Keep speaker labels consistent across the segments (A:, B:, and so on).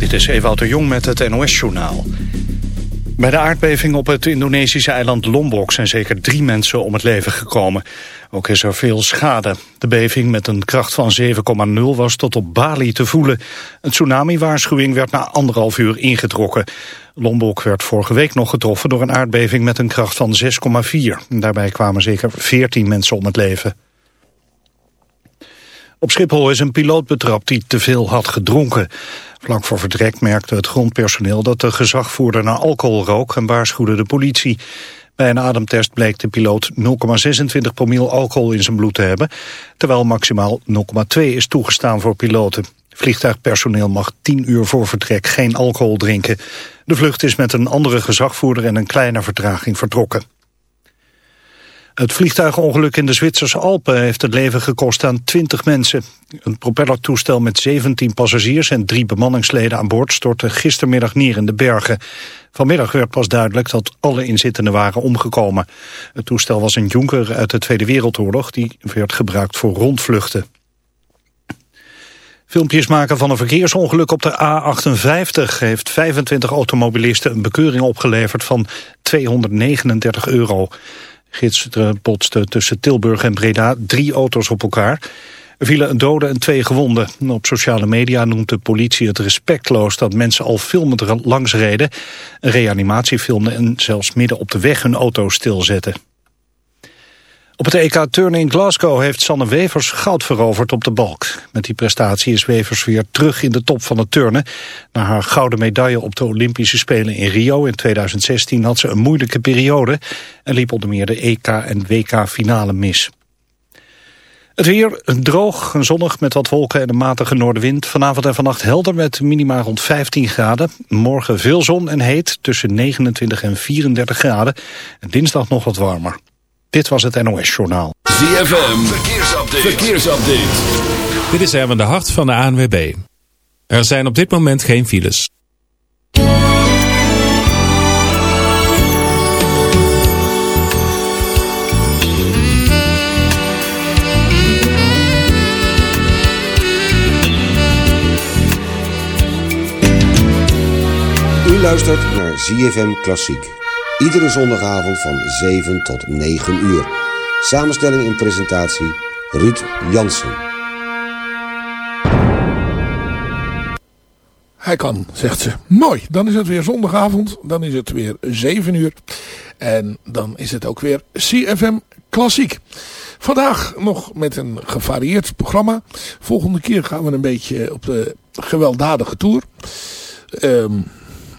A: Dit is Ewout de Jong met het NOS-journaal. Bij de aardbeving op het Indonesische eiland Lombok zijn zeker drie mensen om het leven gekomen. Ook is er veel schade. De beving met een kracht van 7,0 was tot op Bali te voelen. Een tsunami-waarschuwing werd na anderhalf uur ingetrokken. Lombok werd vorige week nog getroffen door een aardbeving met een kracht van 6,4. Daarbij kwamen zeker 14 mensen om het leven. Op Schiphol is een piloot betrapt die te veel had gedronken. Vlak voor vertrek merkte het grondpersoneel dat de gezagvoerder naar alcohol rook en waarschuwde de politie. Bij een ademtest bleek de piloot 0,26 promiel alcohol in zijn bloed te hebben, terwijl maximaal 0,2 is toegestaan voor piloten. Vliegtuigpersoneel mag 10 uur voor vertrek geen alcohol drinken. De vlucht is met een andere gezagvoerder en een kleine vertraging vertrokken. Het vliegtuigongeluk in de Zwitserse Alpen heeft het leven gekost aan 20 mensen. Een propellertoestel met 17 passagiers en drie bemanningsleden aan boord stortte gistermiddag neer in de bergen. Vanmiddag werd pas duidelijk dat alle inzittenden waren omgekomen. Het toestel was een Junker uit de Tweede Wereldoorlog die werd gebruikt voor rondvluchten. Filmpjes maken van een verkeersongeluk op de A58 heeft 25 automobilisten een bekeuring opgeleverd van 239 euro. Gids botste tussen Tilburg en Breda drie auto's op elkaar. Vielen een dode en twee gewonden. Op sociale media noemt de politie het respectloos dat mensen al filmend langs reden, een reanimatie filmden en zelfs midden op de weg hun auto stilzetten. Op het EK Turnen in Glasgow heeft Sanne Wevers goud veroverd op de balk. Met die prestatie is Wevers weer terug in de top van het turnen. Na haar gouden medaille op de Olympische Spelen in Rio in 2016 had ze een moeilijke periode... en liep onder meer de EK en WK finale mis. Het weer droog en zonnig met wat wolken en een matige noordenwind. Vanavond en vannacht helder met minima rond 15 graden. Morgen veel zon en heet tussen 29 en 34 graden. En dinsdag nog wat warmer. Dit was het NOS Journaal.
B: ZFM, verkeersupdate. verkeersupdate.
C: Dit is Erwin de Hart van de ANWB. Er zijn op dit moment geen files.
D: U luistert naar ZFM Klassiek. Iedere zondagavond van 7 tot 9 uur. Samenstelling en presentatie Ruud Jansen.
E: Hij kan, zegt ze. Mooi, dan is het weer zondagavond. Dan is het weer 7 uur. En dan is het ook weer CFM Klassiek. Vandaag nog met een gevarieerd programma. Volgende keer gaan we een beetje op de gewelddadige tour. Um,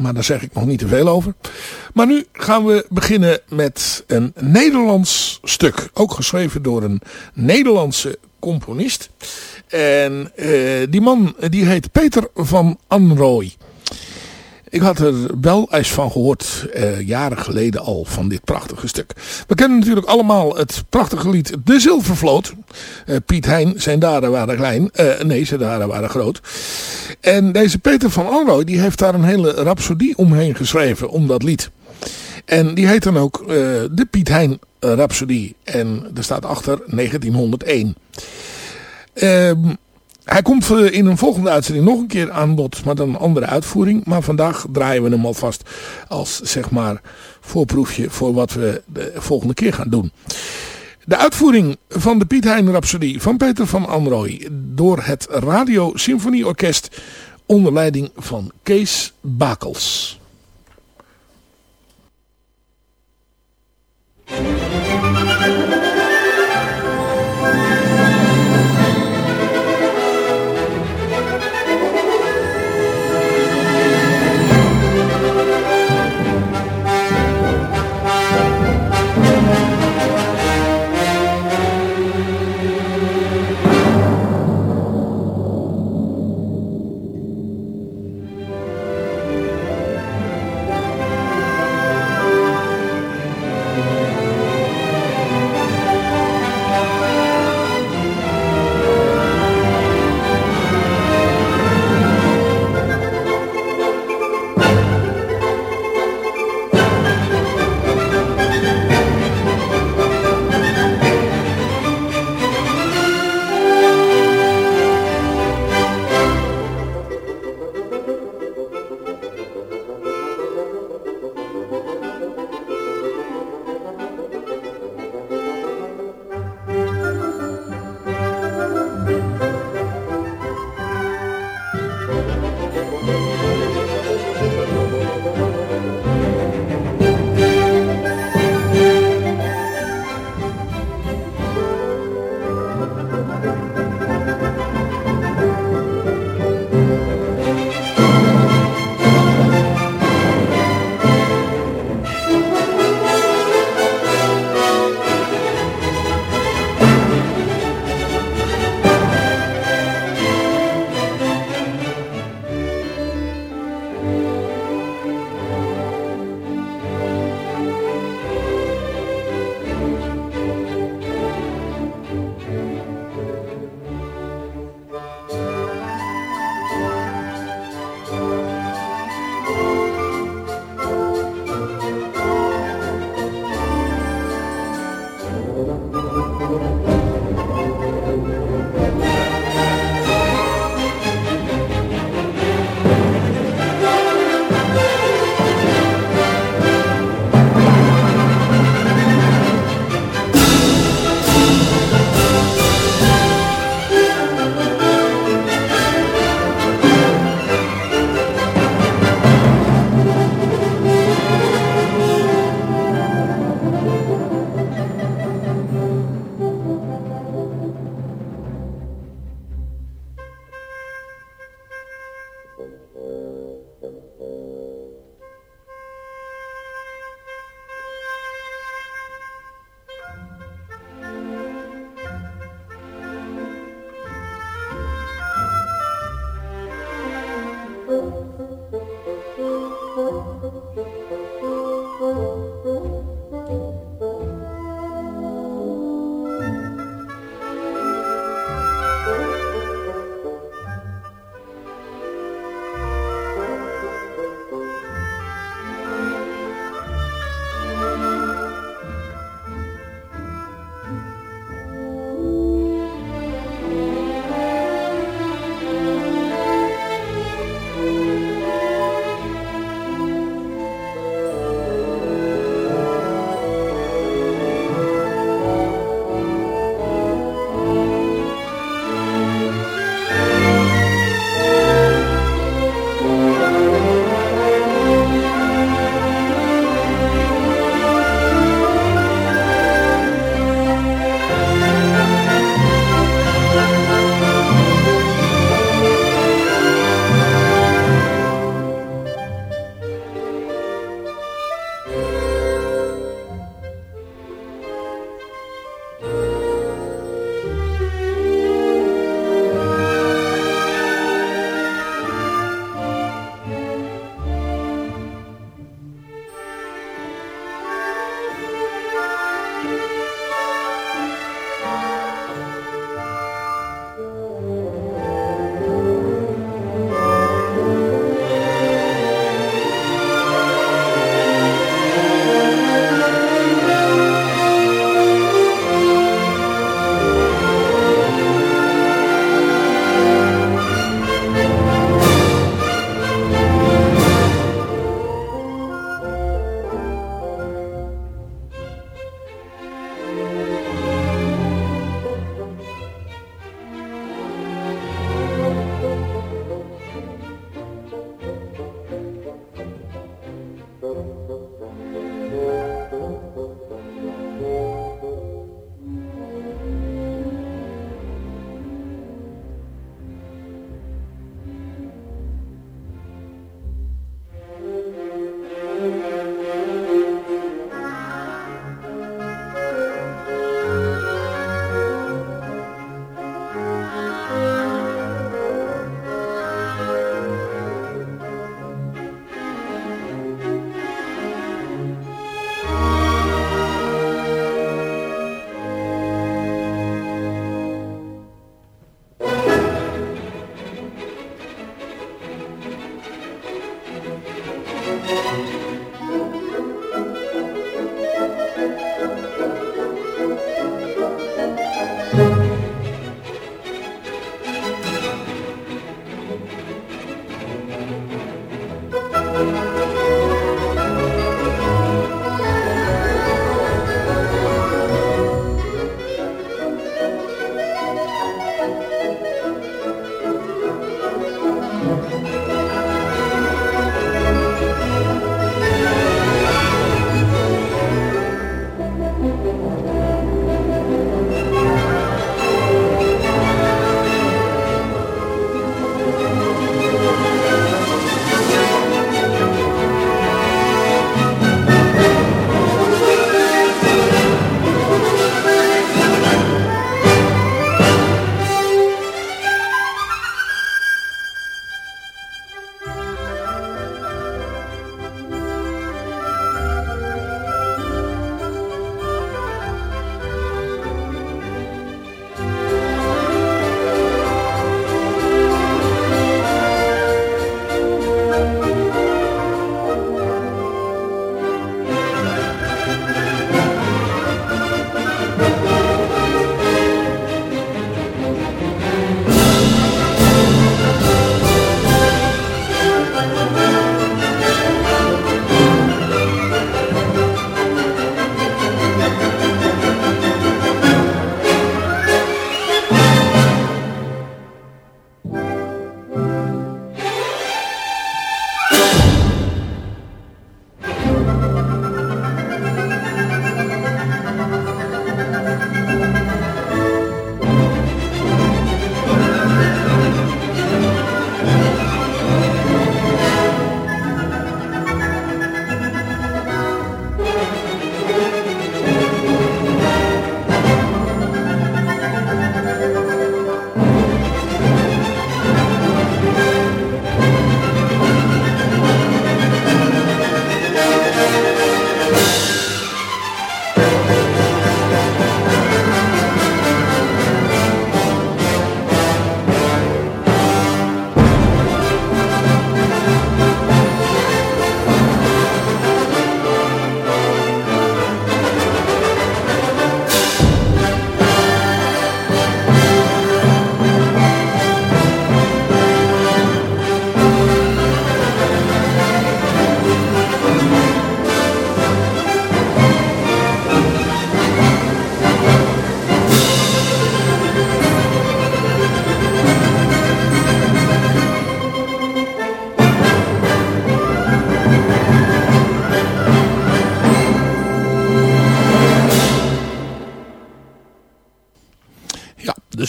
E: maar daar zeg ik nog niet te veel over. Maar nu gaan we beginnen met een Nederlands stuk. Ook geschreven door een Nederlandse componist. En uh, die man die heet Peter van Anrooy. Ik had er wel eens van gehoord, uh, jaren geleden al, van dit prachtige stuk. We kennen natuurlijk allemaal het prachtige lied De Zilvervloot. Uh, Piet Hein, zijn daden waren klein. Uh, nee, zijn daden waren groot. En deze Peter van Anrooy, die heeft daar een hele rhapsodie omheen geschreven, om dat lied. En die heet dan ook de Piet Hein Rhapsodie. En er staat achter 1901. Ehm hij komt eh, in een volgende uitzending nog een keer aan bod, maar dan een andere uitvoering. Maar vandaag draaien we hem alvast als zeg maar voorproefje voor wat we de volgende keer gaan doen. De uitvoering van de Piet Hein Rhapsodie van Peter van Anrooy door het Radio Symfonieorkest onder leiding van Kees Bakels.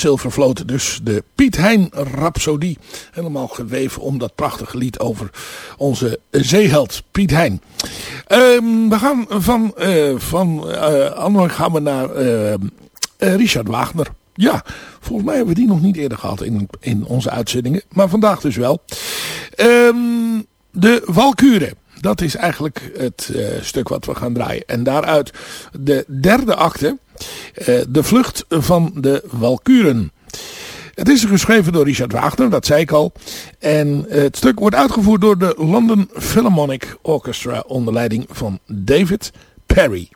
E: Zilvervloot dus de Piet Hein Rhapsodie. Helemaal geweven om dat prachtige lied over onze zeeheld Piet Hein. Ehm, we gaan van, uh, van uh, gaan we naar uh, Richard Wagner. Ja, volgens mij hebben we die nog niet eerder gehad in, in onze uitzendingen. Maar vandaag dus wel. Um, de Walkuren. Dat is eigenlijk het stuk wat we gaan draaien. En daaruit de derde acte. Uh, de vlucht van de Walkuren. Het is geschreven door Richard Wagner, dat zei ik al. En het stuk wordt uitgevoerd door de London Philharmonic Orchestra onder leiding van David Perry.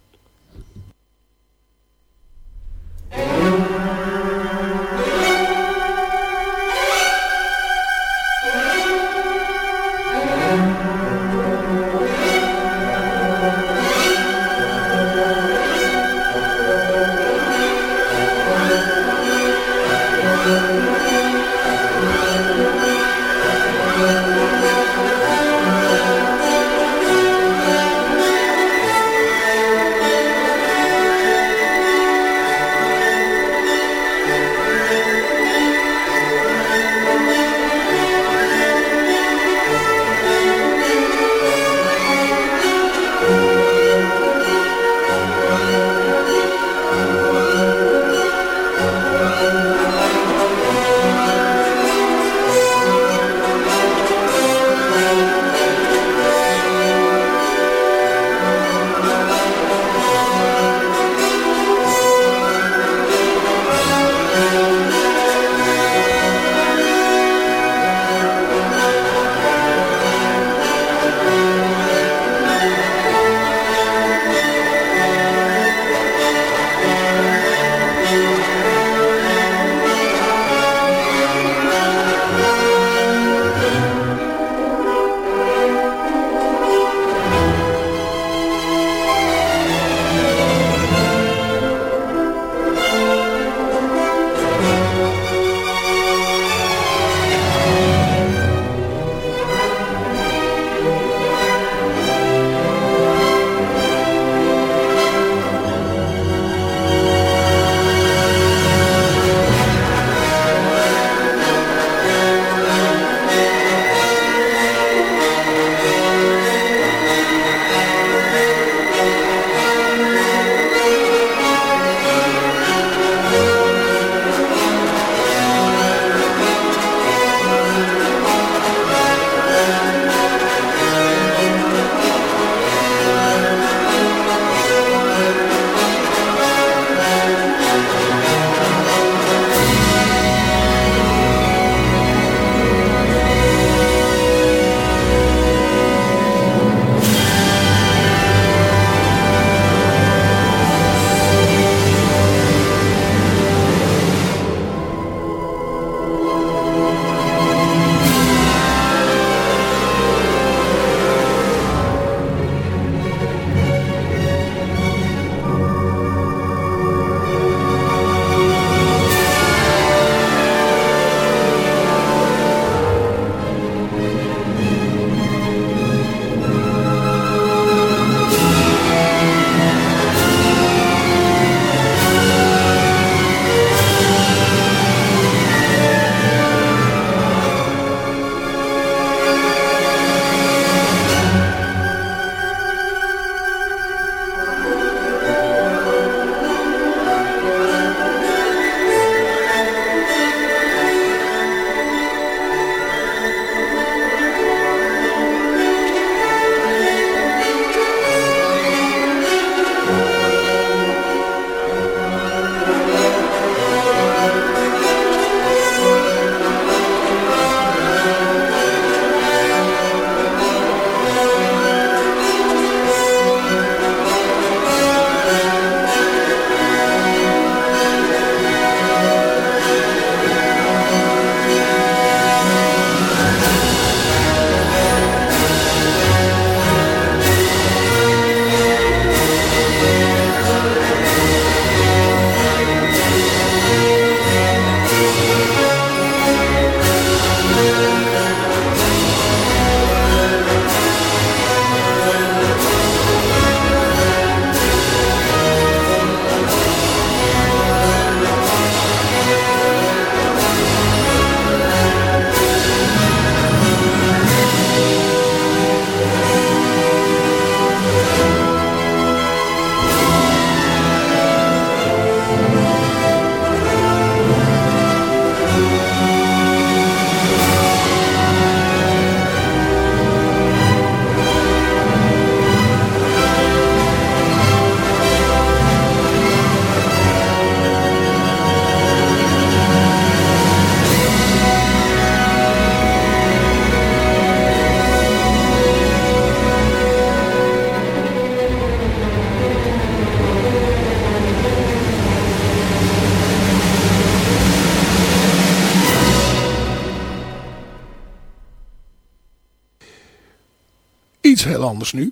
E: Heel anders nu. Uh,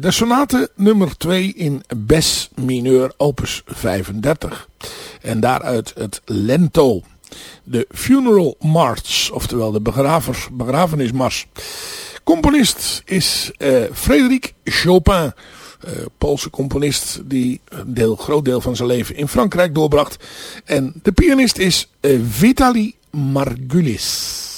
E: de sonate nummer 2 in Bes mineur opus 35. En daaruit het Lento. De Funeral March, oftewel de begravers, begrafenismars. Componist is uh, Chopin. Uh, Poolse componist die een deel, groot deel van zijn leven in Frankrijk doorbracht. En de pianist is Vitaly Margulis.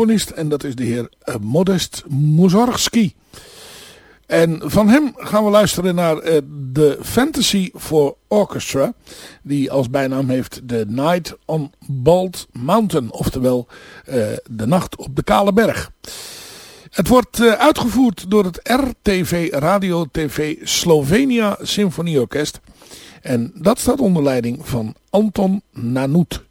E: Componist en dat is de heer eh, Modest Mussorgsky. En van hem gaan we luisteren naar uh, de Fantasy for Orchestra. Die als bijnaam heeft The Night on Bald Mountain. Oftewel uh, De Nacht op de Kale Berg. Het wordt uitgevoerd door het RTV Radio TV Slovenia Symfonieorkest. En dat staat onder leiding van Anton Nanoet.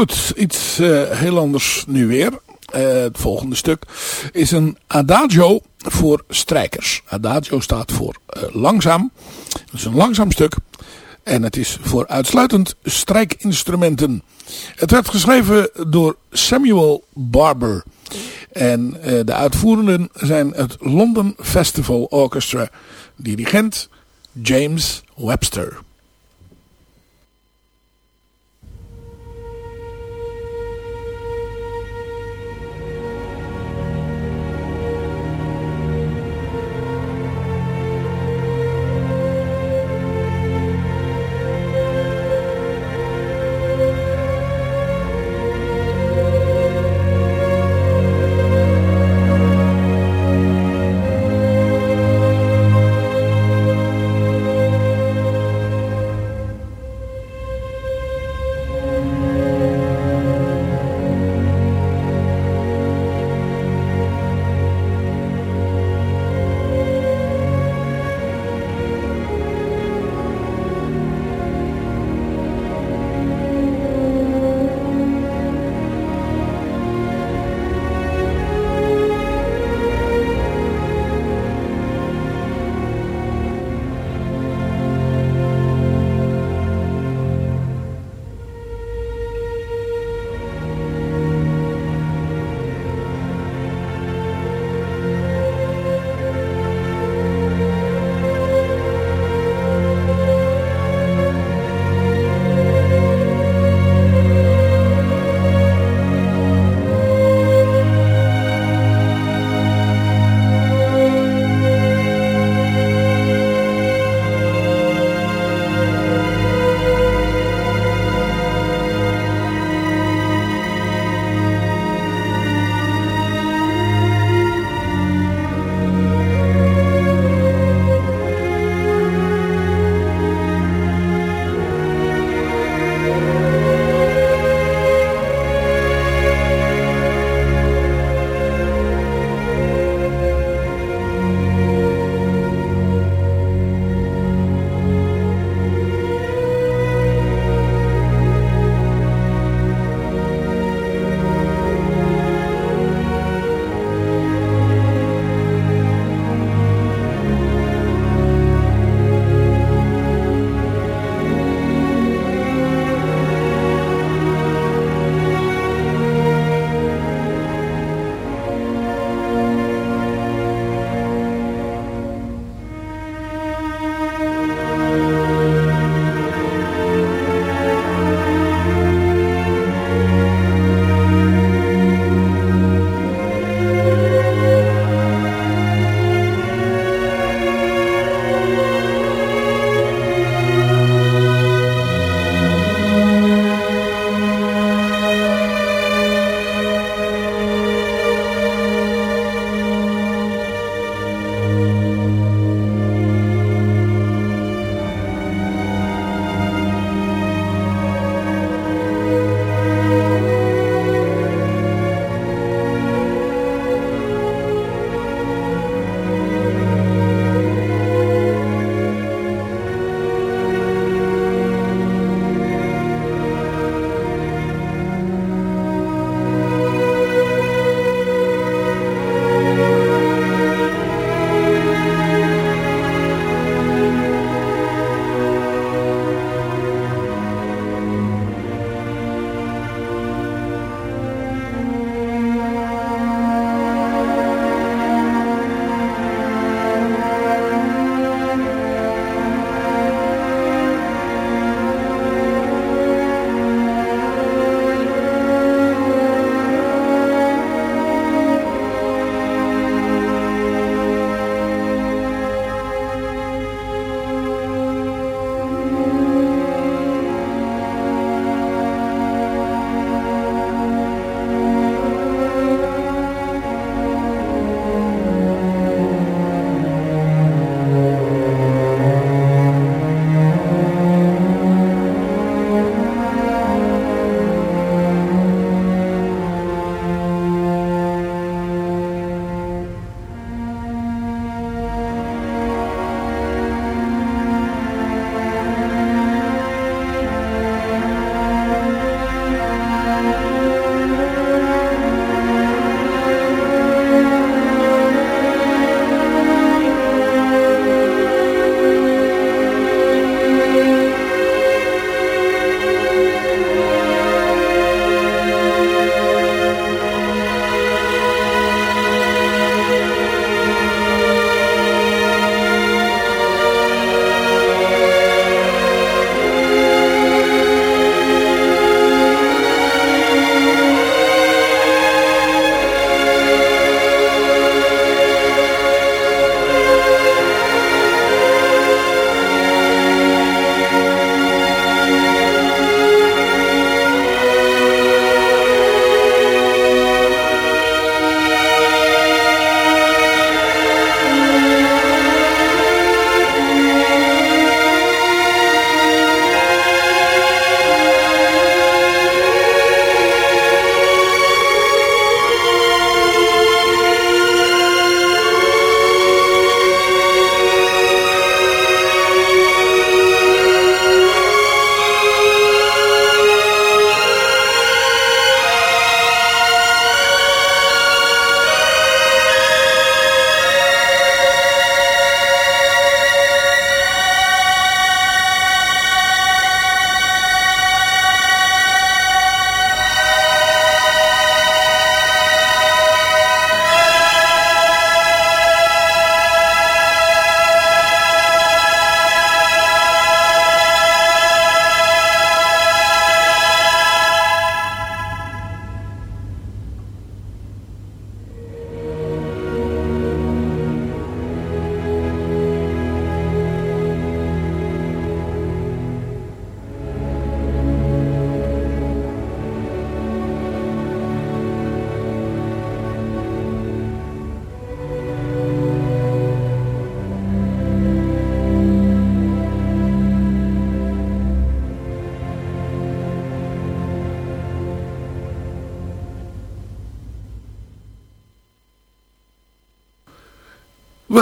E: Goed, iets uh, heel anders nu weer. Uh, het volgende stuk is een adagio voor strijkers. Adagio staat voor uh, langzaam. Het is een langzaam stuk. En het is voor uitsluitend strijkinstrumenten. Het werd geschreven door Samuel Barber. En de uitvoerenden zijn het London Festival Orchestra. Dirigent James Webster.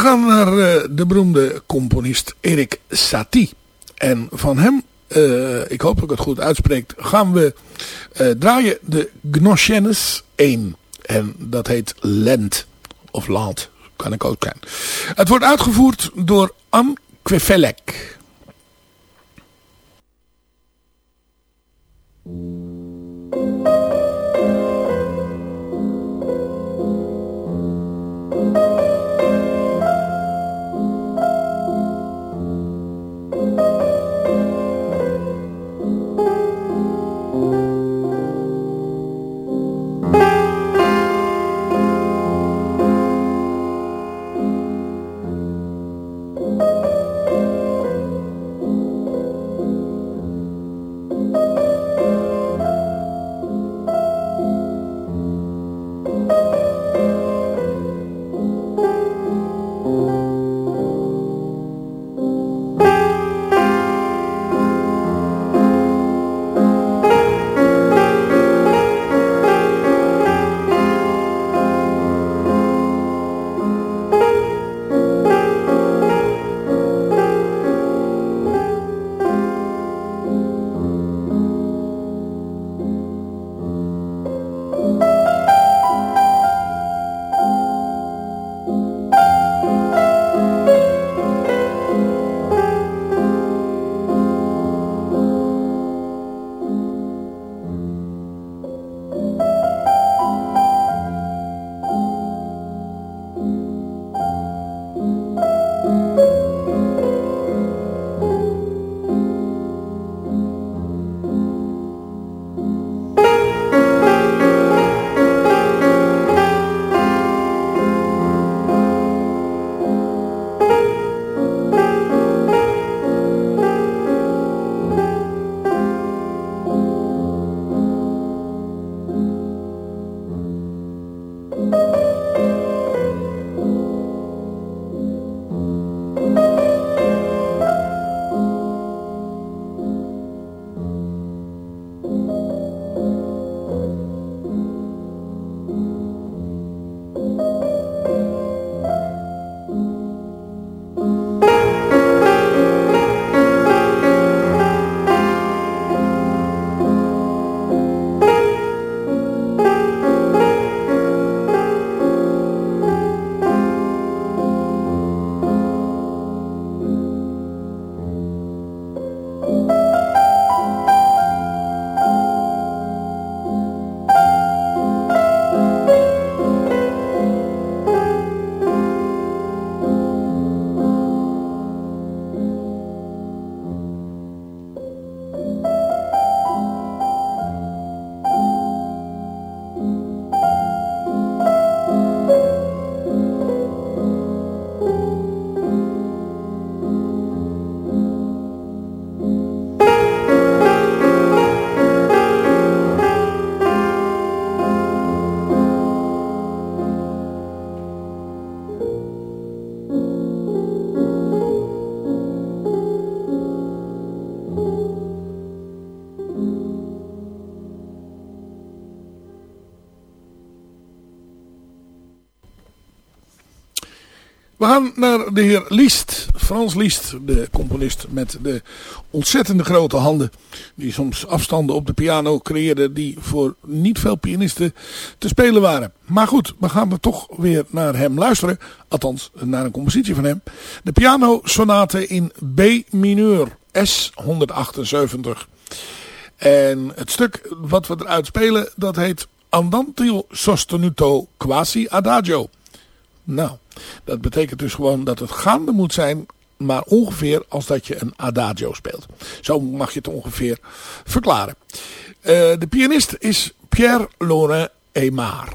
E: Gaan naar uh, de beroemde componist Erik Satie. En van hem, uh, ik hoop dat ik het goed uitspreek, gaan we uh, draaien de Gnoschennis 1. En dat heet Lent. Of Land, kan ik ook kennen. Het wordt uitgevoerd door Anne We gaan naar de heer Liest, Frans Liest, de componist met de ontzettende grote handen. Die soms afstanden op de piano creëerde die voor niet veel pianisten te spelen waren. Maar goed, we gaan er toch weer naar hem luisteren. Althans, naar een compositie van hem. De piano sonate in B mineur, S 178. En het stuk wat we eruit spelen, dat heet Andante sostenuto quasi adagio. Nou, dat betekent dus gewoon dat het gaande moet zijn, maar ongeveer als dat je een adagio speelt. Zo mag je het ongeveer verklaren. Uh, de pianist is Pierre Laurent Aymar.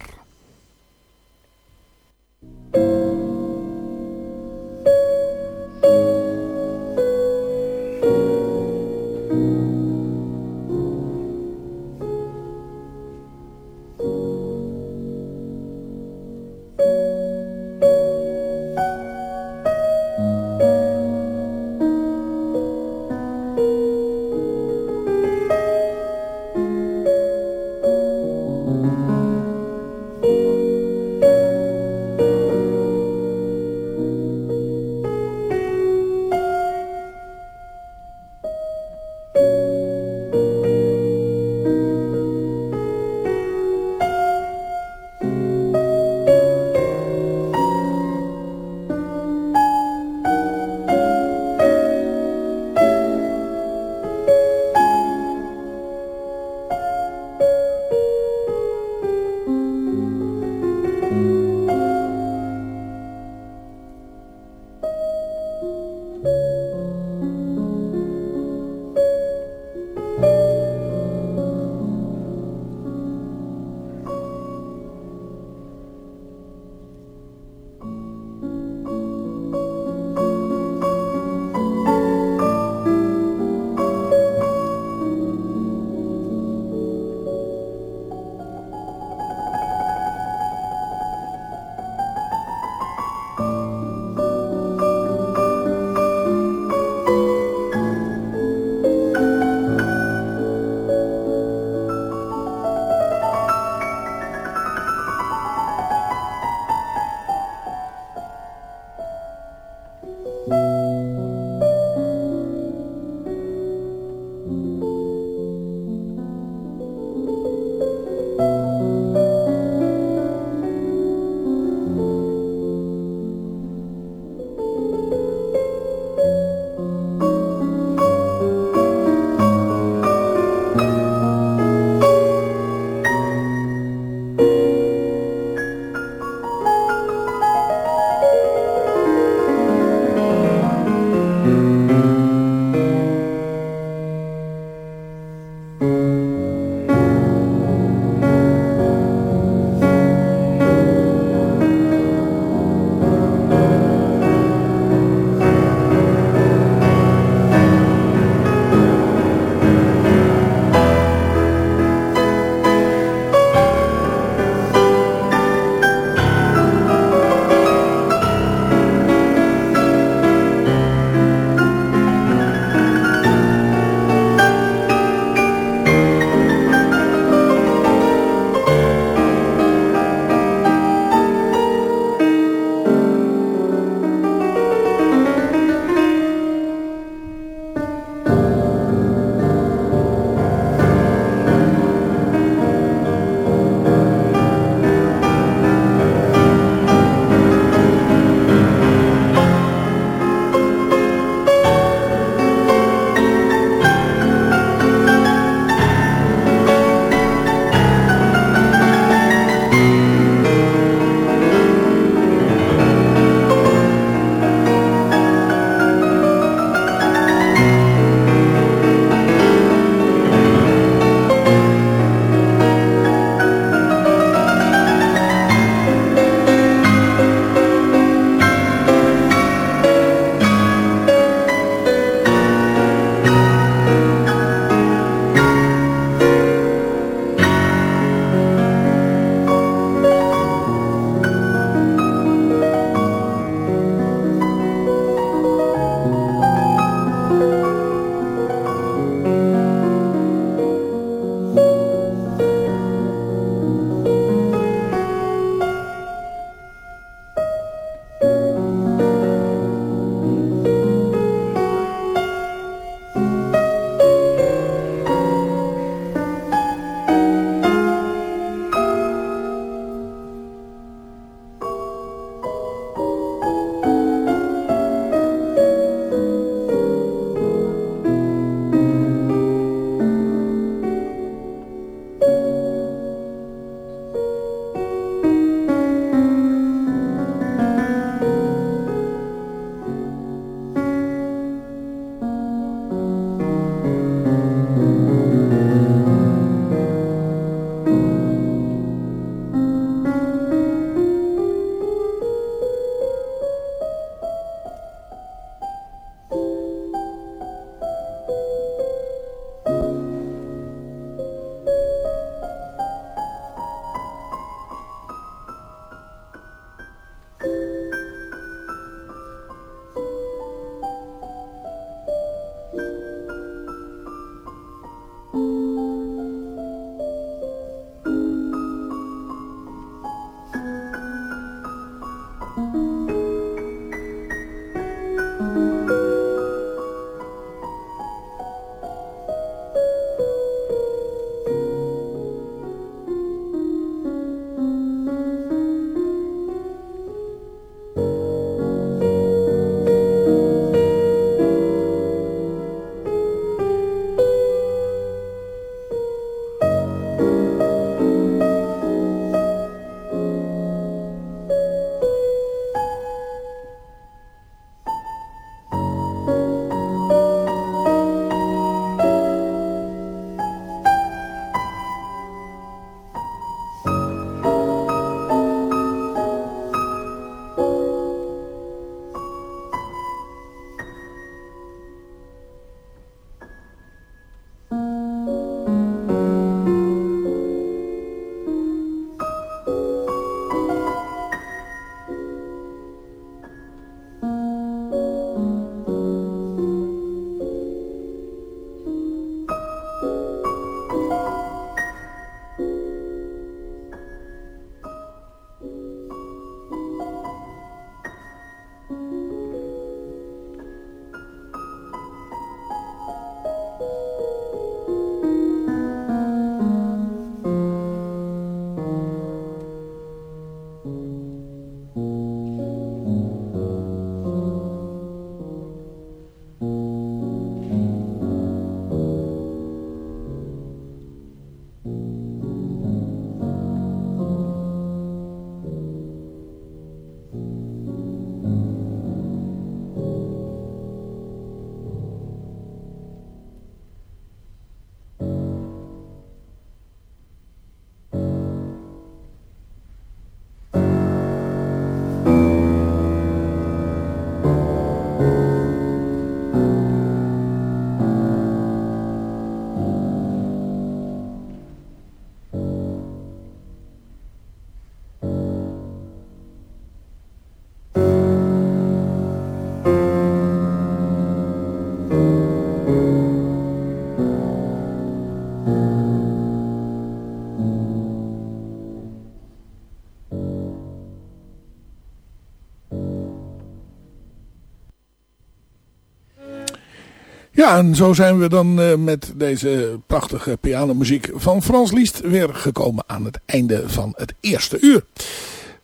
E: Ja, en zo zijn we dan uh, met deze prachtige pianomuziek van Frans Liest weer gekomen aan het einde van het eerste uur.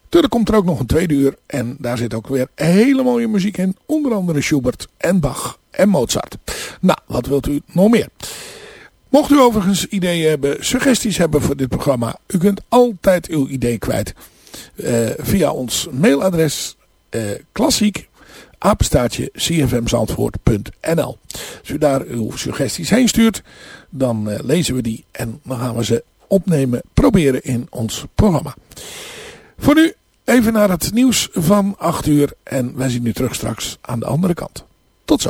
E: Tuurlijk komt er ook nog een tweede uur en daar zit ook weer hele mooie muziek in. Onder andere Schubert en Bach en Mozart. Nou, wat wilt u nog meer? Mocht u overigens ideeën hebben, suggesties hebben voor dit programma. U kunt altijd uw idee kwijt. Uh, via ons mailadres uh, klassiek apenstaatje cfmzandvoort.nl Als u daar uw suggesties heen stuurt, dan uh, lezen we die en dan gaan we ze opnemen, proberen in ons programma. Voor nu even naar het nieuws van 8 uur en wij zien u terug straks aan de andere kant. Tot zo.